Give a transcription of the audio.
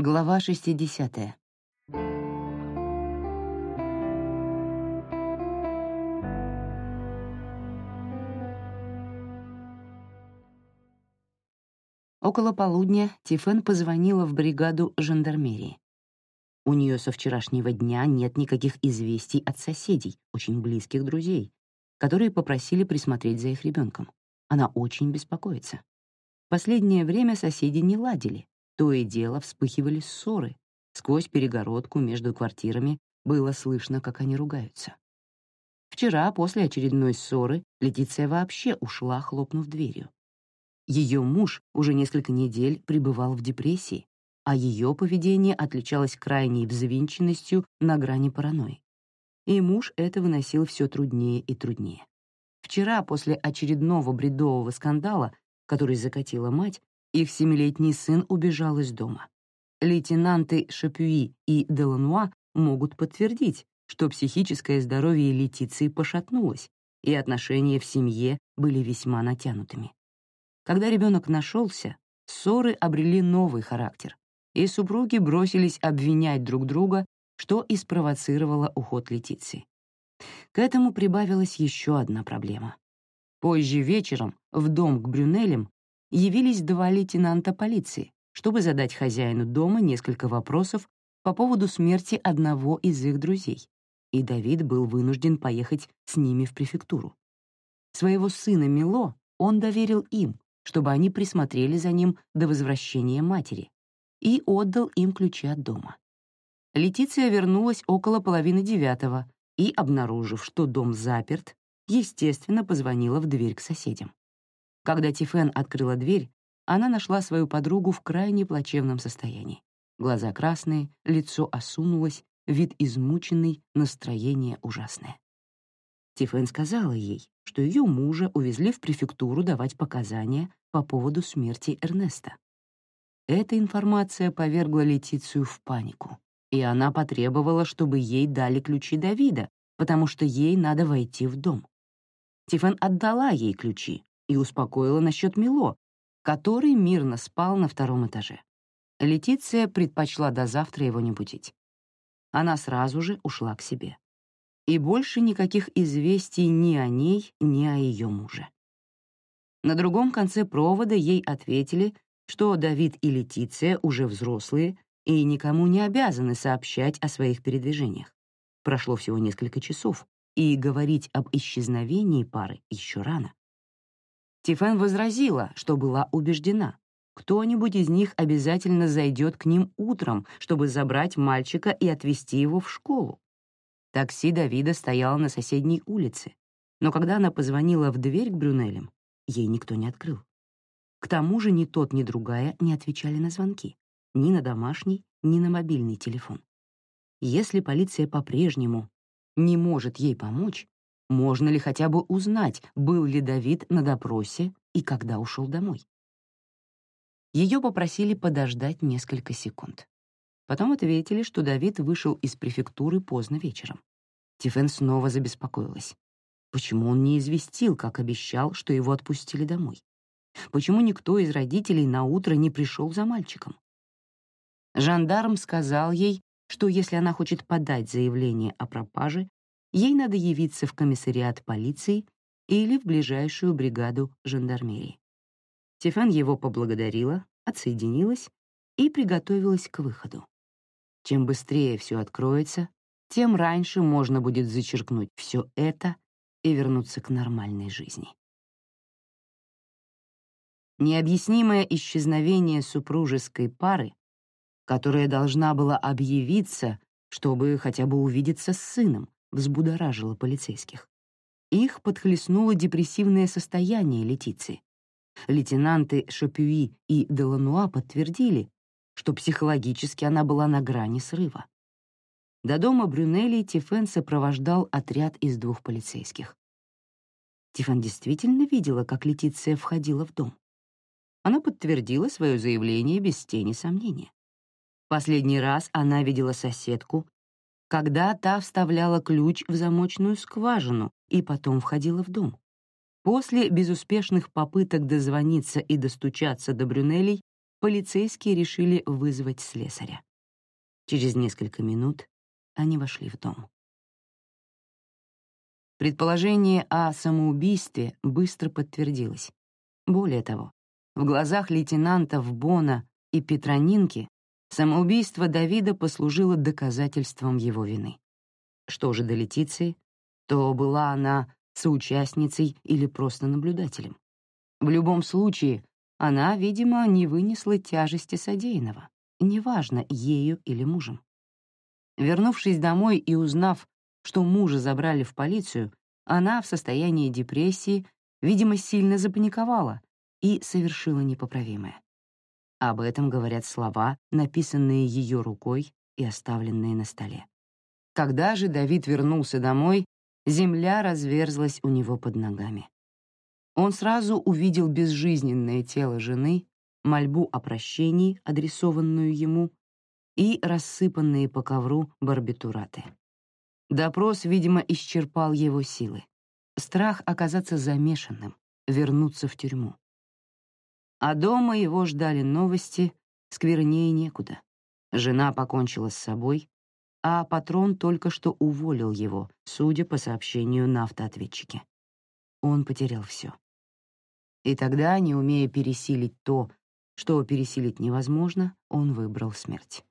Глава 60. Около полудня Тифен позвонила в бригаду жандармерии. У нее со вчерашнего дня нет никаких известий от соседей, очень близких друзей, которые попросили присмотреть за их ребенком. Она очень беспокоится. Последнее время соседи не ладили, то и дело вспыхивали ссоры. Сквозь перегородку между квартирами было слышно, как они ругаются. Вчера, после очередной ссоры, Летиция вообще ушла, хлопнув дверью. Ее муж уже несколько недель пребывал в депрессии, а ее поведение отличалось крайней взвинченностью на грани паранойи. И муж это выносил все труднее и труднее. Вчера, после очередного бредового скандала, который закатила мать, их семилетний сын убежал из дома. Лейтенанты Шапюи и Делануа могут подтвердить, что психическое здоровье Летиции пошатнулось, и отношения в семье были весьма натянутыми. Когда ребенок нашелся, ссоры обрели новый характер, и супруги бросились обвинять друг друга, что и спровоцировало уход Летиции. К этому прибавилась еще одна проблема. Позже вечером в дом к Брюнелям явились два лейтенанта полиции, чтобы задать хозяину дома несколько вопросов по поводу смерти одного из их друзей, и Давид был вынужден поехать с ними в префектуру. Своего сына Мило он доверил им, чтобы они присмотрели за ним до возвращения матери, и отдал им ключи от дома. Летиция вернулась около половины девятого и, обнаружив, что дом заперт, естественно, позвонила в дверь к соседям. Когда Тифен открыла дверь, она нашла свою подругу в крайне плачевном состоянии. Глаза красные, лицо осунулось, вид измученный, настроение ужасное. Тифен сказала ей, что ее мужа увезли в префектуру давать показания по поводу смерти Эрнеста. Эта информация повергла Летицию в панику, и она потребовала, чтобы ей дали ключи Давида, потому что ей надо войти в дом. Тифан отдала ей ключи и успокоила насчет Мило, который мирно спал на втором этаже. Летиция предпочла до завтра его не будить. Она сразу же ушла к себе. И больше никаких известий ни о ней, ни о ее муже. На другом конце провода ей ответили, что Давид и Летиция уже взрослые и никому не обязаны сообщать о своих передвижениях. Прошло всего несколько часов, и говорить об исчезновении пары еще рано. Тифен возразила, что была убеждена, кто-нибудь из них обязательно зайдет к ним утром, чтобы забрать мальчика и отвезти его в школу. Такси Давида стояло на соседней улице, но когда она позвонила в дверь к Брюнелям, ей никто не открыл. К тому же ни тот, ни другая не отвечали на звонки, ни на домашний, ни на мобильный телефон. Если полиция по-прежнему не может ей помочь, можно ли хотя бы узнать, был ли Давид на допросе и когда ушел домой? Ее попросили подождать несколько секунд. Потом ответили, что Давид вышел из префектуры поздно вечером. Тифен снова забеспокоилась. Почему он не известил, как обещал, что его отпустили домой? Почему никто из родителей на утро не пришел за мальчиком? Жандарм сказал ей, что если она хочет подать заявление о пропаже, ей надо явиться в комиссариат полиции или в ближайшую бригаду жандармерии. Тифан его поблагодарила, отсоединилась и приготовилась к выходу. Чем быстрее все откроется, тем раньше можно будет зачеркнуть все это и вернуться к нормальной жизни. Необъяснимое исчезновение супружеской пары, которая должна была объявиться, чтобы хотя бы увидеться с сыном, взбудоражило полицейских. Их подхлестнуло депрессивное состояние Летиции. Лейтенанты Шапюи и Делануа подтвердили, что психологически она была на грани срыва. До дома Брюнелли Тифен сопровождал отряд из двух полицейских. Тифен действительно видела, как Летиция входила в дом она подтвердила свое заявление без тени сомнения. Последний раз она видела соседку, когда та вставляла ключ в замочную скважину и потом входила в дом. После безуспешных попыток дозвониться и достучаться до Брюнелей, полицейские решили вызвать слесаря. Через несколько минут они вошли в дом. Предположение о самоубийстве быстро подтвердилось. Более того, в глазах лейтенантов Бона и Петронинки самоубийство Давида послужило доказательством его вины. Что же до Летиции, то была она соучастницей или просто наблюдателем. В любом случае, она, видимо, не вынесла тяжести содеянного, неважно, ею или мужем. Вернувшись домой и узнав, что мужа забрали в полицию, она в состоянии депрессии, видимо, сильно запаниковала и совершила непоправимое. Об этом говорят слова, написанные ее рукой и оставленные на столе. Когда же Давид вернулся домой, земля разверзлась у него под ногами. Он сразу увидел безжизненное тело жены, мольбу о прощении, адресованную ему, и рассыпанные по ковру барбитураты. Допрос, видимо, исчерпал его силы. Страх оказаться замешанным, вернуться в тюрьму. А дома его ждали новости, сквернее некуда. Жена покончила с собой, а патрон только что уволил его, судя по сообщению на автоответчике. Он потерял все. И тогда, не умея пересилить то, что пересилить невозможно, он выбрал смерть.